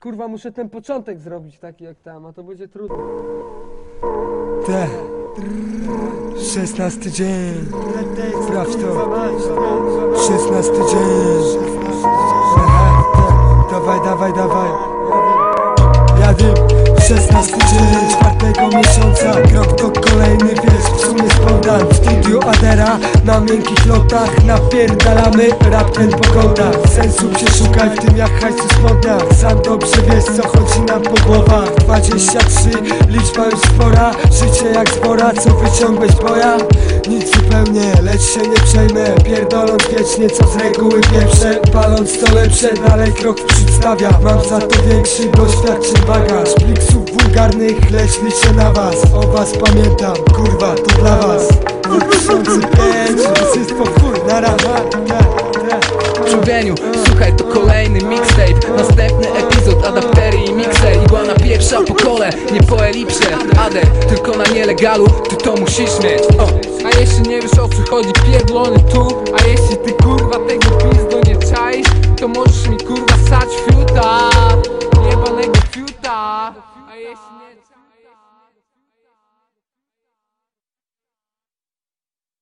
kurwa muszę ten początek zrobić taki jak tam, a to będzie trudno. Te. 16 dzień. Sprawdź to. 16 dzień. Dawaj, dawaj, dawaj. Na miękkich lotach Napierdalamy rap ten pogoda. Sensu przeszukaj w tym jak hajsu spodnia. Sam dobrze wiesz co chodzi nam po głowach. 23, liczba już spora. Życie jak zbora, co wyciągłeś boja? Nic zupełnie, lecz się nie przejmę. Pierdoląc wiecznie, co z reguły pierwsze Paląc to lepsze, dalej krok przedstawia Mam za to większy doświadczeń bagaż. Pliksów wulgarnych, lecz liczę na was. O was pamiętam, kurwa, to dla was w chuj, na raha Człowieniu, słuchaj to kolejny mixtape. Następny epizod, adaptery i mixe Iguana pierwsza po kole, nie po elipsie. Ade, tylko na nielegalu, ty to musisz mieć. O. A jeśli nie wiesz o co chodzi, pierdolony tu A jeśli ty kurwa tego pizdo nie czaisz To możesz mi kurwa sać fiuta. Jebanego fiuta. A jeśli nie